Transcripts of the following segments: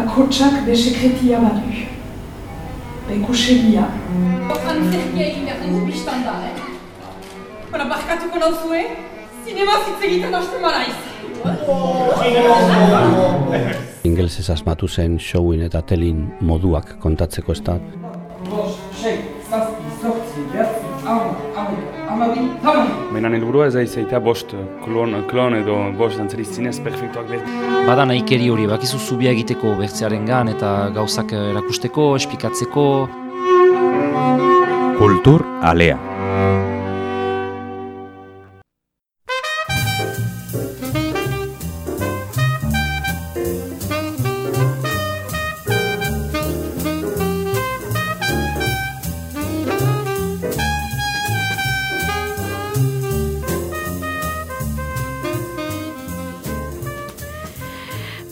bakotsak be sekretia badu. Bekusegia. Antzerkia egin behar dugu biztan da, eh? Bara, barkatuko nauzue, zinema zitz egiten hasten maraiz. Ingelesez asmatu zen showin eta telin moduak kontatzeko ez da. Baina helburua ez aiz eta bost klon, klon edo bost dantzari zinez perfektuak behar. Bada nahikeri hori, bakizu zubia egiteko bertzearen gan eta gauzak erakusteko, espikatzeko. Kultur alea.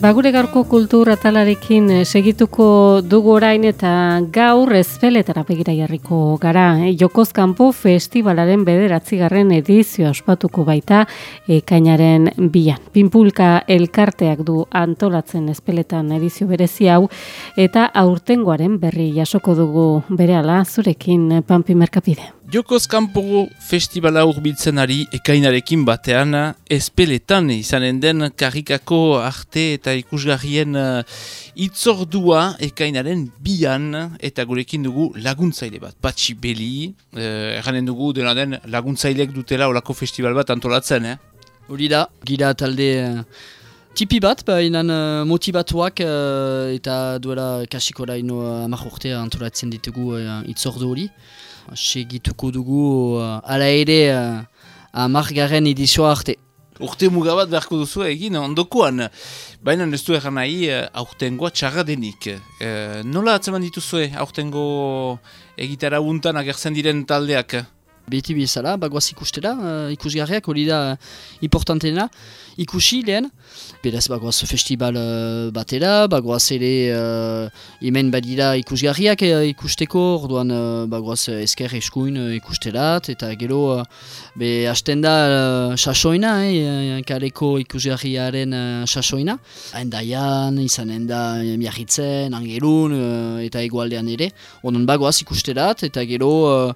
Ba, gure gaurko kultur atalarekin eh, segituko dugu orain eta gaur ezpeletara begira jarriko gara. Eh? Jokoz Kanpo Festivalaren bederatzigarren edizio ospatuko baita ekainaren bian. Pinpulka elkarteak du antolatzen ezpeletan edizio berezi hau eta aurtengoaren berri jasoko dugu berehala zurekin Pampi Merkapide. Jokoz kanpo festivala urbiltzen ari ekainarekin batean espeletan izanen den karikako arte eta ikusgarrien uh, itzordua ekainaren bian eta gurekin dugu laguntzaile bat. Patxi Beli, uh, erranen dugu dena den laguntzailek dutela olako festival bat antolatzen, eh? Hori da, gira talde uh, tipi bat, baina uh, motibatuak uh, eta duela kasiko daino uh, amajorte antolatzen ditugu uh, itzordu hori segituko dugu uh, ala ere uh, amargaren edizioa arte. Urte mugabat beharko duzu egin ondokoan, baina ez du egan nahi uh, aurtengoa txarra denik. Uh, nola atzeman dituzue aurtengo egitara untan agertzen diren taldeak? Beti bezala, bagoaz ikustera, uh, ikusgarriak hori da importantena, ikusi lehen, beraz bagoaz festival uh, batera, bagoaz ere uh, hemen badira ikusgarriak uh, ikusteko, orduan uh, bagoaz esker eskuin uh, ikusterat, eta gero, uh, be hasten da uh, sasoina, eh, kaleko ikusgarriaren uh, sasoina, haendaian, izanen da miagitzen, angelun, uh, eta egualdean ere, orduan bagoaz ikusterat, eta gero uh,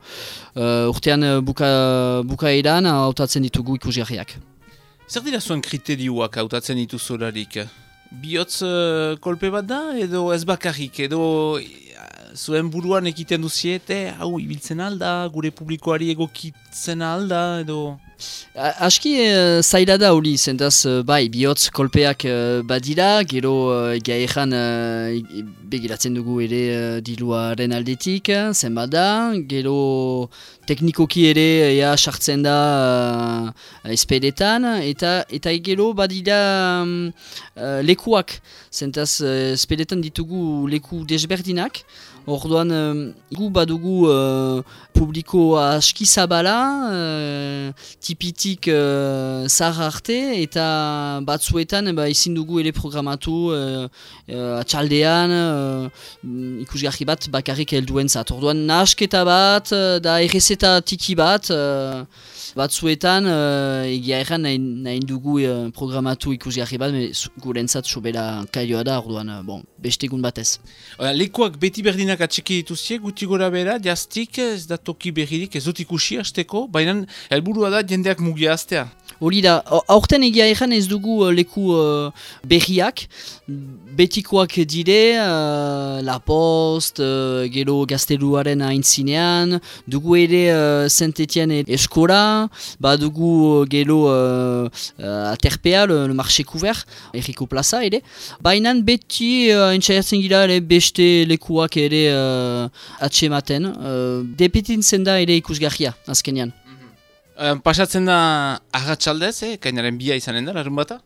uh, urtean uh, buka, bukaeran hautatzen ditugu ikusgarriak. Zer dira zuen kriterioak hautatzen dituzularik? Biotz uh, kolpe bat da edo ez bakarrik edo zuen buruan ekiten duziete, hau ibiltzen alda, gure publikoari egokitzen alda edo... Aski e, zaila da hori, zentaz, e, bai, bihotz kolpeak e, badira, gero e, gaeran e, begiratzen dugu ere e, diluaren aldetik, zenbat da, gero teknikoki ere ea sartzen da e, espedetan, eta, eta gero badira e, lekuak, zentaz, espedetan ditugu leku desberdinak, Orduan, gu badugu uh, publiko aski zabala, uh, tipitik uh, zahar arte, eta batzuetan ba, izin dugu ere programatu uh, uh, atxaldean, uh, ikusgarri bat bakarrik helduen zat. Orduan, nahasketa bat, da errezeta tiki bat, batzuetan uh, egia erran nahi, nahi dugu uh, programatu ikusgarri bat, gurentzat sobera kaioa da, orduan, uh, bon, bestegun batez. Lekuak beti berdinak atxeki dituzie, guti gora bera, jaztik, ez da toki berririk, ez dut ikusi hasteko, baina helburua da jendeak mugia hastea. Hori da, aurten egia egan ez dugu uh, leku uh, berriak, betikoak dire, uh, La Post, uh, gero gazteluaren aintzinean, dugu ere uh, Saint-Etienne eskola, ba dugu uh, gero uh, uh, aterpea, le, le marché couvert, erriko plaza ere. Baina beti uh, entzaiatzen gira ere beste lekuak ere uh, atsematen, uh, depetin da ere ikusgarria, azkenean. Um, pasatzen da agatxaldez, eh? kainaren bia izanen da, larun bata?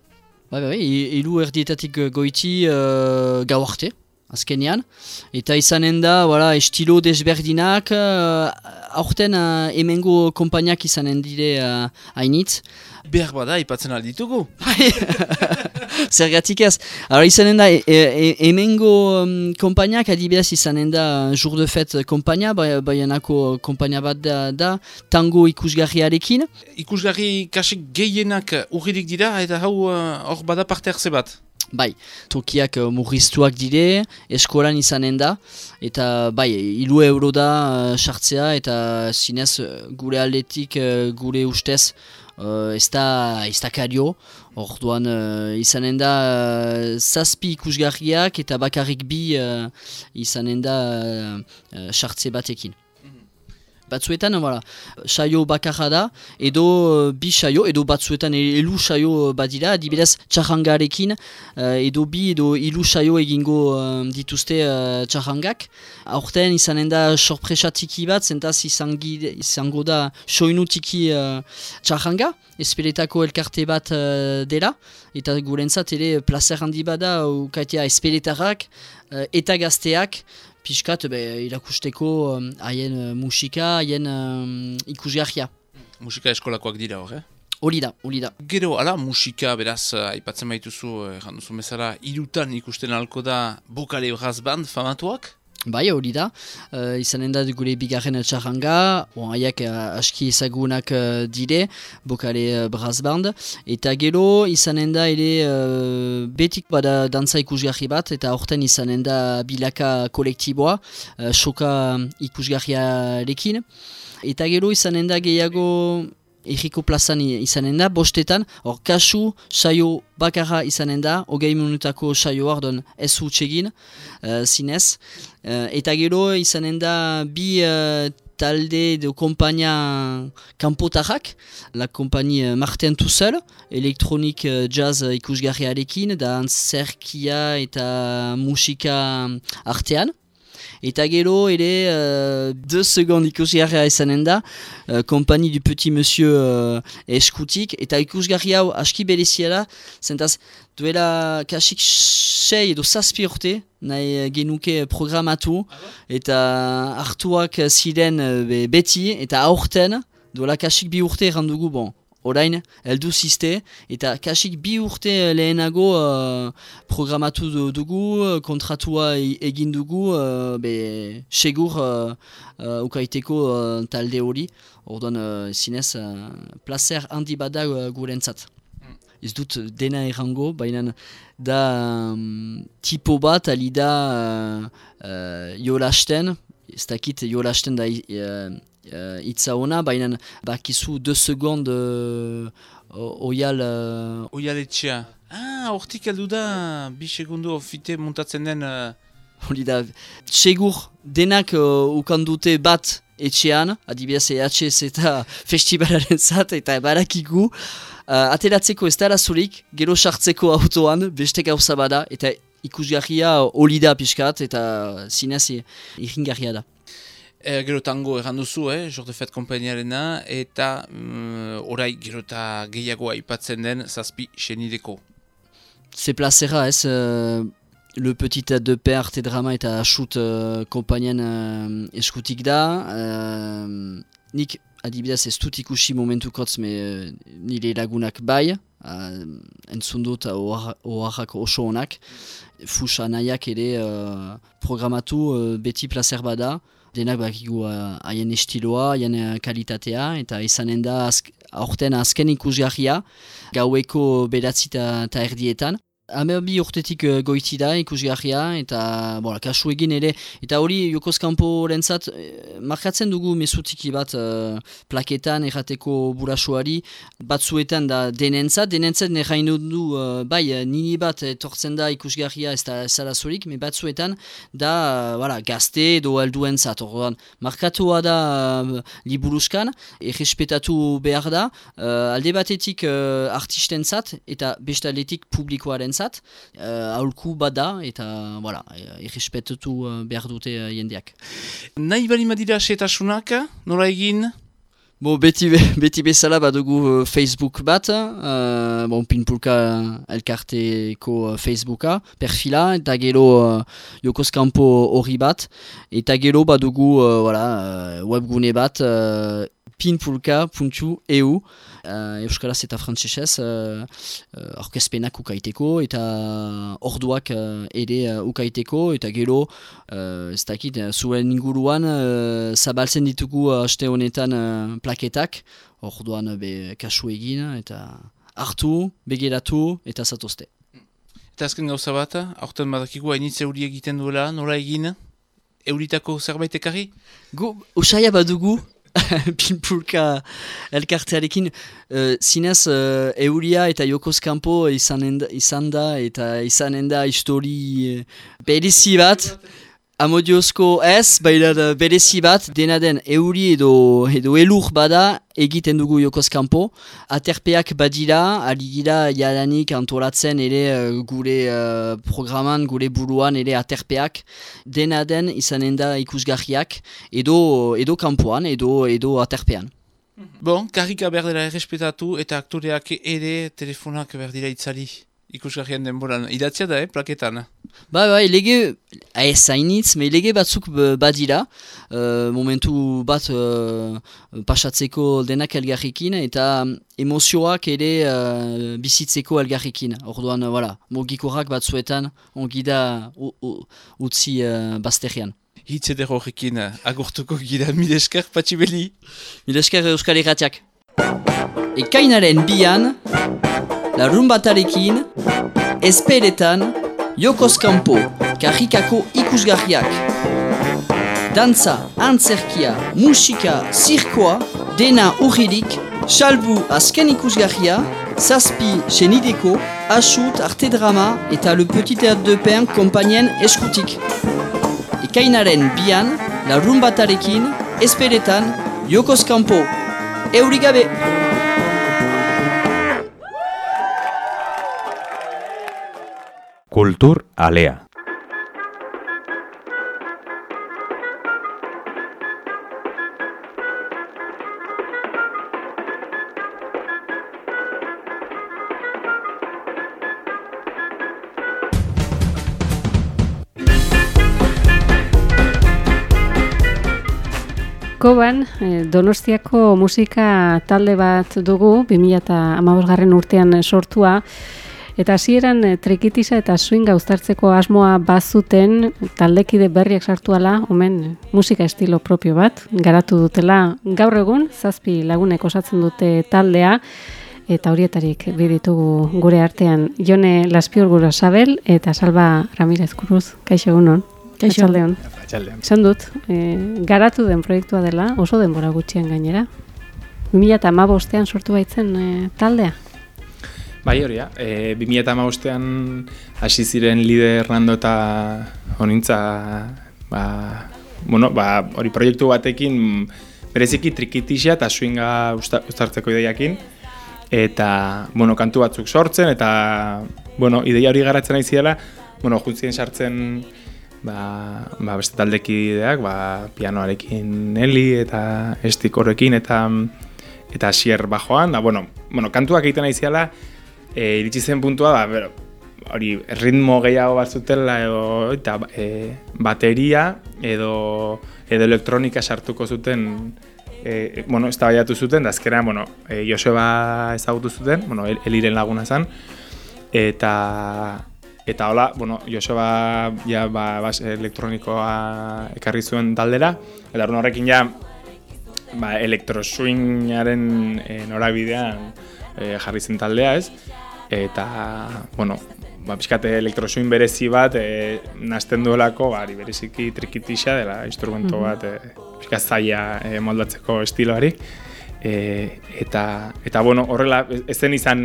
Bai, bai, ilu erdietatik goiti uh, gau arte, azkenean. Eta izanen da, voilà, estilo desberdinak, uh, aurten uh, emengo kompainiak izanen dire uh, hainitz. Behar bada, ipatzen alditugu. Zergatik ez. Ara izanen da, e, e, emengo um, kompainiak adibidez izanen da Jour de Fête kompainia, baianako kompainia bat da, da tango ikusgarriarekin. Ikusgarri kasik gehienak urririk dira eta hau hor bada parte hartze bat? Bai, tokiak uh, murriztuak dire, eskolan izanen da, eta bai, ilu euro da sartzea, eta zinez gure aldetik, gure ustez, uh, ez da, ez da kario, orduan uh, izanen da uh, zazpi ikusgarriak eta bakarrik bi uh, izanen da sartze batekin batzuetan, voilà, saio bakarra da, edo uh, bi saio, edo batzuetan elu saio badira, adibidez txarrangarekin, uh, edo bi edo ilu saio egingo uh, dituzte uh, txarrangak. Aurten izanen da sorpresa tiki bat, zentaz izango da soinu tiki uh, txarranga, espeletako elkarte bat uh, dela, eta gurentzat ere placer handi bada, ukaitea espeletarrak uh, eta gazteak, pixkat be, irakusteko haien uh, musika, haien uh, ikusgarria. Musika eskolakoak dira hor, eh? Hori da, hori da. Gero, ala, musika, beraz, aipatzen baituzu, eh, duzu bezala, irutan ikusten alko da Bokale Braz Band famatuak? Bai, hori da. Uh, izanen da gure bigarren txarranga, haiak uh, aski ezagunak uh, dire, bokale uh, brass band. Eta gero, izanen da ere uh, betik bada dantza ikusgarri bat, eta horten izanen da bilaka kolektiboa, uh, soka ikusgarriarekin. Eta gero, izanen da gehiago erriko plazan izanen da, bostetan, hor kasu saio bakarra izanen da, hogei minutako saio ardon ez hutsegin, uh, zinez. Uh, eta gero izanen da bi uh, talde de kompainia kanpotarrak, la kompainia Marten Tussel, elektronik jazz ikusgarriarekin, da antzerkia eta musika artean. Eta gero ere, uh, deux secondes ikusgarria izanen da, uh, du petit monsieur uh, eskutik, eta ikusgarri hau aski berezia da, zentaz duela kasik sei edo zazpi urte, nahi genuke programatu, eta hartuak ziren beti, eta aurten, duela kasik bi urte errandugu, bon, orain, eldu ziste, eta kasik bi urte lehenago uh, programatu dugu, kontratua e-, egin dugu, uh, be, segur uh, uh, ukaiteko uh, talde hori, orduan uh, zinez, uh, placer handi bada uh, gurentzat. Ez dut dena errango, baina da um, tipo bat alida uh, uh, jolasten, ez dakit jolasten da uh, uh, ona, baina bakizu 2 segond uh, oial... Uh... Oial etxea. Ah, hortik aldu da, bi segundu ofite montatzen den... Uh... Hori da, segur denak uh, ukandute bat etxean, adibidez EHS eta festivalaren zat, eta barakigu, uh, ateratzeko ez dara zurik, gero sartzeko autoan, beste gauza bada, eta ikusgarria hori da pixkat, eta zinez iringarria da. E, gero tango errandu zu, eh, Jorde Fet kompainiarena, eta mm, orai gero eta gehiago aipatzen den zazpi senideko. Ze plazera ez, uh, le petit de pe arte drama eta asut uh, kompainian uh, eskutik da. Uh, nik adibidez ez dut ikusi momentu kotz, me uh, nire lagunak bai, uh, entzundut oharrak oso honak. Fusa nahiak ere uh, programatu uh, beti placer bada denak bakigu uh, haien estiloa, haien uh, kalitatea, eta izanen da azk, aurten azken ikusgarria, gaueko bedatzi eta erdietan. Hame bi urtetik uh, goiti da ikusgarria eta bola, kasu egin ere. Eta hori Jokoz Kampo rentzat eh, markatzen dugu mesutiki bat uh, plaketan errateko burasuari. Batzuetan da denentzat, denentzat nerrain du uh, bai nini bat etortzen da ikusgarria ez da zarazurik, me batzuetan da uh, gazte edo alduen zat, markatua da liburuskan, errespetatu behar da, alde batetik uh, artisten zat eta bestaletik publikoaren zat, uh, aulku bada eta voilà, irrespetutu uh, behar dute uh, jendeak. Nahi bali madira setasunak, nola egin? Bo, beti, beti bezala badugu uh, Facebook bat, uh, bon, pinpulka elkarteko uh, Facebooka, perfila, eta gero uh, Jokoz Kampo hori bat, eta gero badugu uh, voilà, uh, webgune bat, uh, pinpulka.eu uh, Euskaraz eta frantsesez uh, orkezpenak ukaiteko eta orduak uh, ere uh, ukaiteko eta gero uh, ez dakit uh, zuen inguruan uh, zabaltzen ditugu aste honetan uh, plaketak orduan be kasu egin eta hartu, begeratu eta zatozte. Eta azken gauza bat, aurten badakigu hainitze euri egiten duela, nola egin? Euritako zerbait ekarri? Gu, usaia badugu, pinpulka elkartearekin, uh, zinez uh, euria eta jokoz kanpo izan da eta izanen da histori uh, berezi bat. Amodiozko ez, baina berezi bat, dena den euri edo, edo elur bada egiten dugu jokoz kanpo. Aterpeak badira, aligira jadanik antolatzen ere uh, gure uh, programan, gure buruan ere aterpeak. Dena den izanen da ikusgarriak edo, edo kanpoan edo, edo aterpean. Bon, karrika berdela errespetatu eta aktoreak ere telefonak berdira itzali ikusgarrian denboran. Idatzia da, eh, plaketan. Ba, ba, lege, ez zainitz, me lege batzuk badira, uh, momentu bat uh, pasatzeko denak elgarrikin, eta emozioak ere uh, bizitzeko elgarrikin. Orduan, uh, voilà, mogikorrak batzuetan, ongi da utzi uh, bazterian. Hitz eder horrekin agurtuko gira, milesker, patxibeli. Milesker euskal erratiak. Ekainaren bian, larun batarekin, esperetan, jokoz kanpo, karrikako ikusgarriak. Dantza, antzerkia, musika, zirkoa, dena urririk, salbu azken ikusgarria, zazpi senideko, asut, arte drama eta le petit théâtre de pen kompanien eskutik. Ekainaren bian, larun batarekin, esperetan, jokoz kanpo, eurigabe! Kultur Alea. Koban, Donostiako musika talde bat dugu, 2008 garren urtean sortua, Eta hasieran e, trikitisa eta swinga uztartzeko asmoa bazuten taldekide berriak sartu ala, omen musika estilo propio bat, garatu dutela gaur egun, zazpi lagunek osatzen dute taldea, eta horietarik biditugu gure artean Jone Laspior Gura Sabel eta Salva Ramirez Cruz. Kaixo egunon. Kaixo aldeon. Esan dut, e, garatu den proiektua dela, oso denbora gutxien gainera. 2008an sortu baitzen e, taldea. Bai, hori, e, 2008an hasi ziren lider Hernando eta honintza, ba, bueno, ba, hori proiektu batekin bereziki trikitixia eta swinga ustartzeko ideiakin, eta, bueno, kantu batzuk sortzen, eta, bueno, ideia hori garatzen nahi ziela, bueno, juntzien sartzen, ba, ba beste taldekideak, ba, pianoarekin Eli eta estik horrekin, eta, eta sier bajoan, da, bueno, bueno, kantuak egiten nahi ziela, e, iritsi zen puntua da, bero, hori ritmo gehiago bat zutela edo eta e, bateria edo edo elektronika sartuko zuten e, bueno, ez da zuten, da azkenean, bueno, e, Joseba ezagutu zuten, bueno, eliren laguna zen, eta eta hola, bueno, Joseba ja, ba, bas, elektronikoa ekarri zuen taldera, eta horrekin ja, ba, elektroswingaren e, norabidean e, jarri zen taldea, ez? Eta, bueno, ba, pixkate elektrosuin berezi bat e, nazten duelako, bari bereziki trikitisa dela instrumento bat e, pixkat zaila e, moldatzeko estiloari. E, eta, eta bueno, horrela, ez zen izan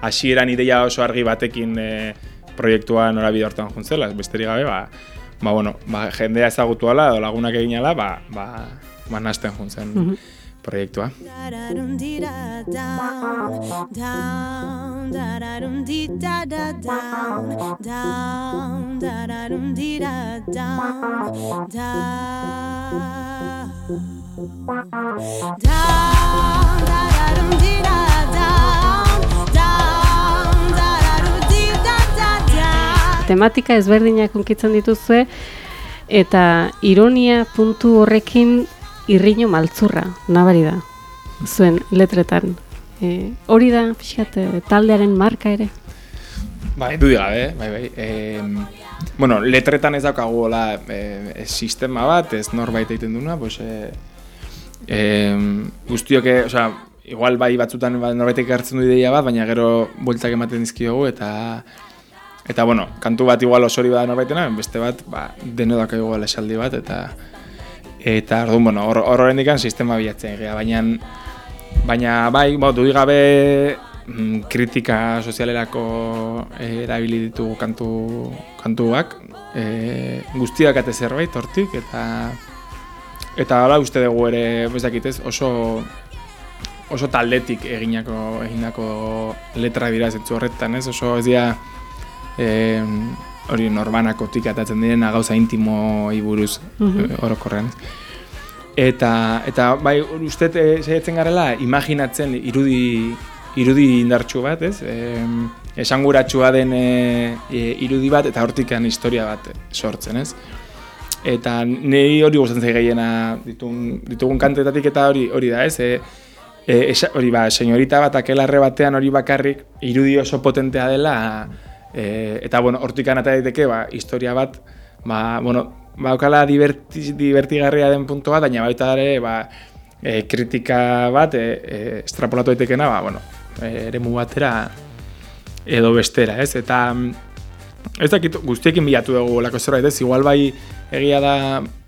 hasieran ideia oso argi batekin e, proiektua norabide hortan juntzela, besterik gabe, ba, ba, bueno, ba, jendea ezagutu ala, edo lagunak egin ala, ba, ba, ba nazten juntzen. Mm proiektua. Tematika ezberdinak unkitzen dituzue eta ironia puntu horrekin irriño maltzurra, nabari da. zuen letretan. E, hori da, pixkat, e, taldearen marka ere? Bai, du gabe, bai, bai. E, bueno, letretan ez daukagu hola e, sistema bat, ez norbait egiten duna, pues, e, e, guztioke, osea, igual bai batzutan ba, norbaitek hartzen du ideia bat, baina gero bueltak ematen dizkiogu eta eta bueno, kantu bat igual osori bada norbaitena, beste bat, ba, denodak igual esaldi bat eta eta orduan, bueno, hor hor sistema bilatzen egia, baina baina bai, bo, du gabe Mm, kritika sozialerako eh, erabili ditugu kantu kantuak e, guztiak ate zerbait hortik eta eta hala uste dugu ere ez dakit ez oso oso taldetik eginako egindako letra dira zentzu horretan ez? Oso ez dira e, hori norbanako tikatatzen diren gauza intimo iburuz mm -hmm. orokorrean eta eta bai uste saiatzen garela imaginatzen irudi irudi indartsu bat, ez? E, esanguratsua den e, irudi bat eta hortikan historia bat sortzen, ez? Eta nei hori gustatzen zai gehiena ditugun, ditugun kantetatik eta hori hori da, ez? E, e, hori ba, señorita bat akelarre batean hori bakarrik irudi oso potentea dela e, eta bueno, hortikan eta daiteke ba, historia bat ba, bueno, ba, okala diverti, divertigarria den puntu bat, baina baita ere ba, e, kritika bat e, e, estrapolatu daitekena, ba, bueno, eremu batera edo bestera, ez? Eta mm, ez dakit guztiekin bilatu dugu lako zerbait, ez? Igual bai egia da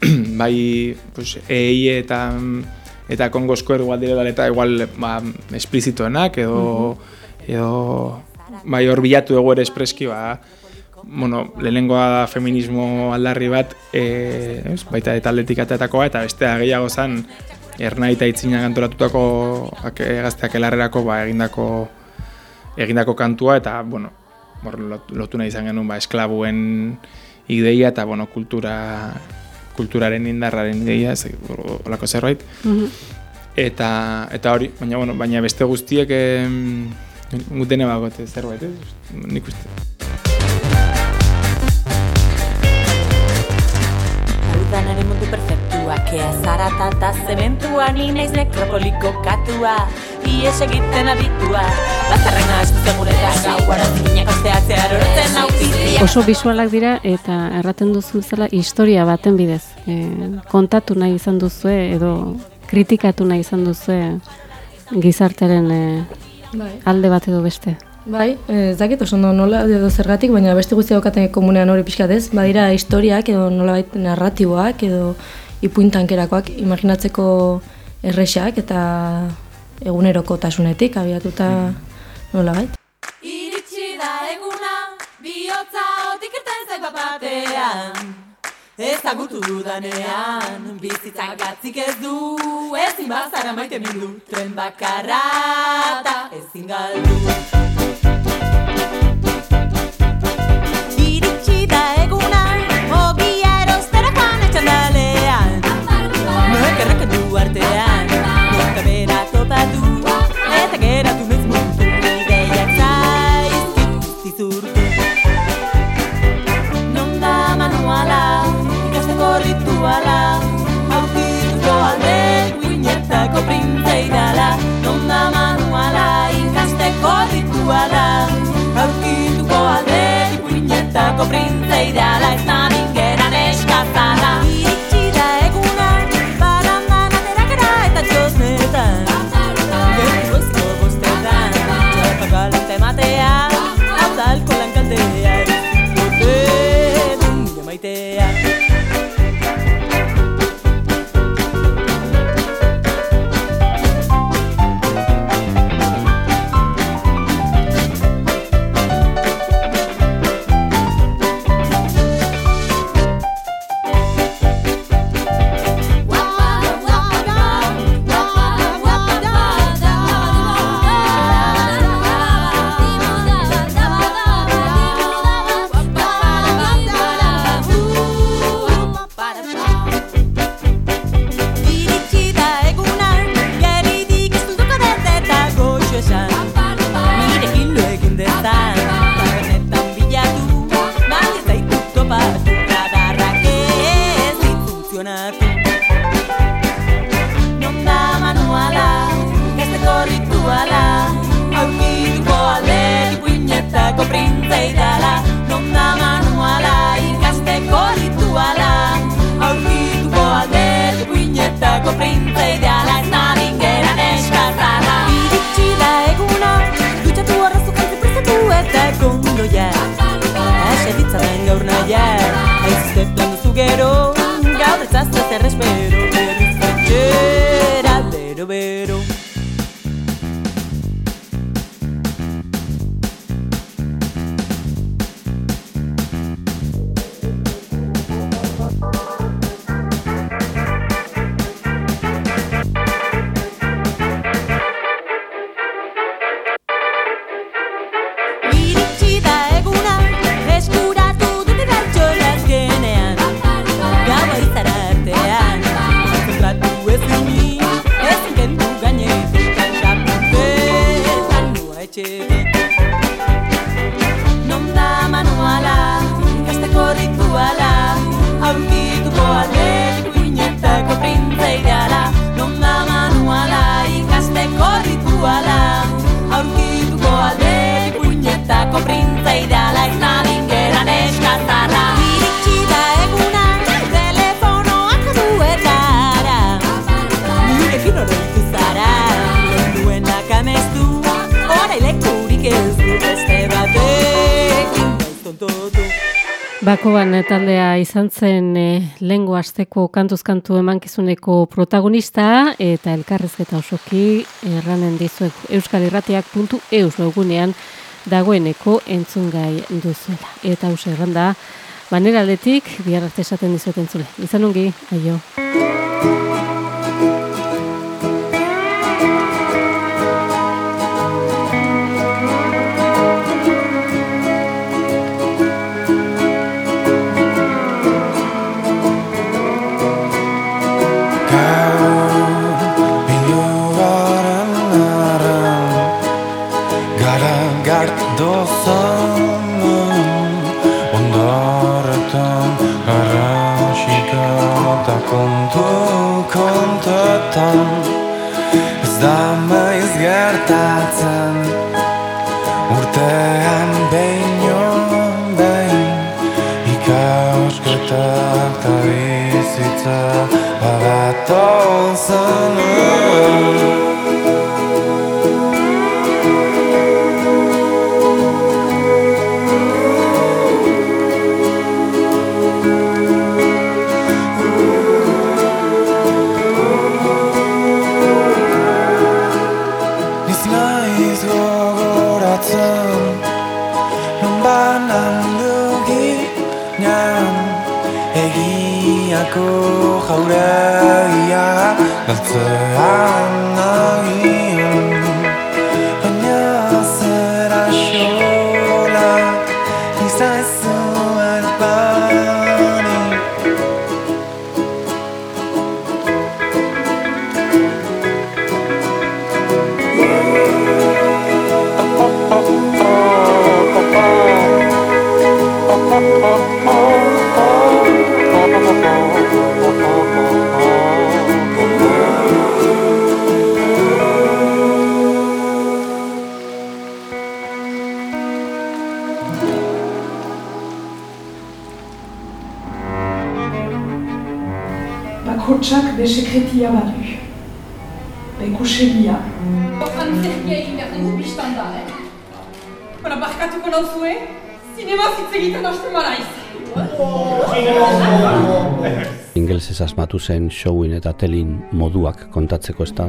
bai pues, EI eta eta kongosko igual direla eta igual ba, esplizitoenak edo edo bai hor bilatu dugu ere espreski ba, bueno, lehenengoa da feminismo aldarri bat e, ez, baita eta atletikatakoa eta bestea gehiago zen ernai eta itzinak antolatutako gazteak elarrerako ba, egindako, egindako kantua eta bueno, lotu nahi izan genuen ba, esklabuen ideia eta bueno, kultura, kulturaren indarraren ideia, ez olako zerbait. Mhm. Eta, eta hori, baina, bueno, baina beste guztiek eh, gutene bagote zerbait, eh? nik uste. mundu perfektuak Ea zarata eta zementua Ni naiz nekropoliko katua Ies egiten aditua Bazarrena eskutzen gure da Gau arazikinak osteatzea Erorotzen hau Oso visualak dira eta erraten duzu zela historia baten bidez. E, kontatu nahi izan duzue edo kritikatu nahi izan duzue gizarteren e, bai. alde bat edo beste. Bai, ez dakit oso nola edo zergatik, baina beste guztia daukaten komunean hori pixkat ez, badira historiak edo nola baita narratiboak edo ipuintankerakoak imaginatzeko erresak eta eguneroko tasunetik abiatuta nola baita. Iritsi da eguna, bihotza otik irten zaipa batean, Ezagutu dudanean, bizitzak gatzik ez du, ezin bazara maite mindu, tren bakarra eta ezin galdu. Iritsi da eguna, hogia erosterakoan etxandalean, mekerrak du artean. Tontotu Bakoan taldea izan zen e, lehengo asteko kantuzkantu emankizuneko protagonista eta elkarrezketa osoki erranen dizuek euskalirratiak.eus webgunean dagoeneko entzungai duzuela. Eta hause erranda, banera aldetik, esaten dizuet entzule. Izan ongi, aio. Kontu kontuetan Ez da maiz gertatzen Urtean behin behin Ikasketak eta Non banan duginan Egiako jauregia Galtzean nagian Bakotsak be sekretia badu. Bekusegia. Antzerkia egin behar dugu biztan da, eh? Bara, barkatuko nauzue, zinema zitz egiten hasten maraiz. Ingelesez asmatu zen showin eta telin moduak kontatzeko ez da.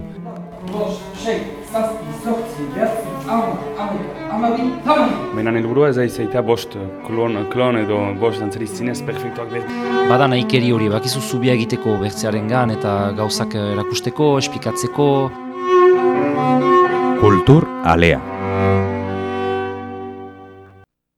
Menan helburua ez da izaita bost klon, klon edo bost dantzari zinez perfektuak behar. Bada nahikeri hori, bakizu zubia egiteko bertzearen gan eta gauzak erakusteko, espikatzeko. Kultur alea.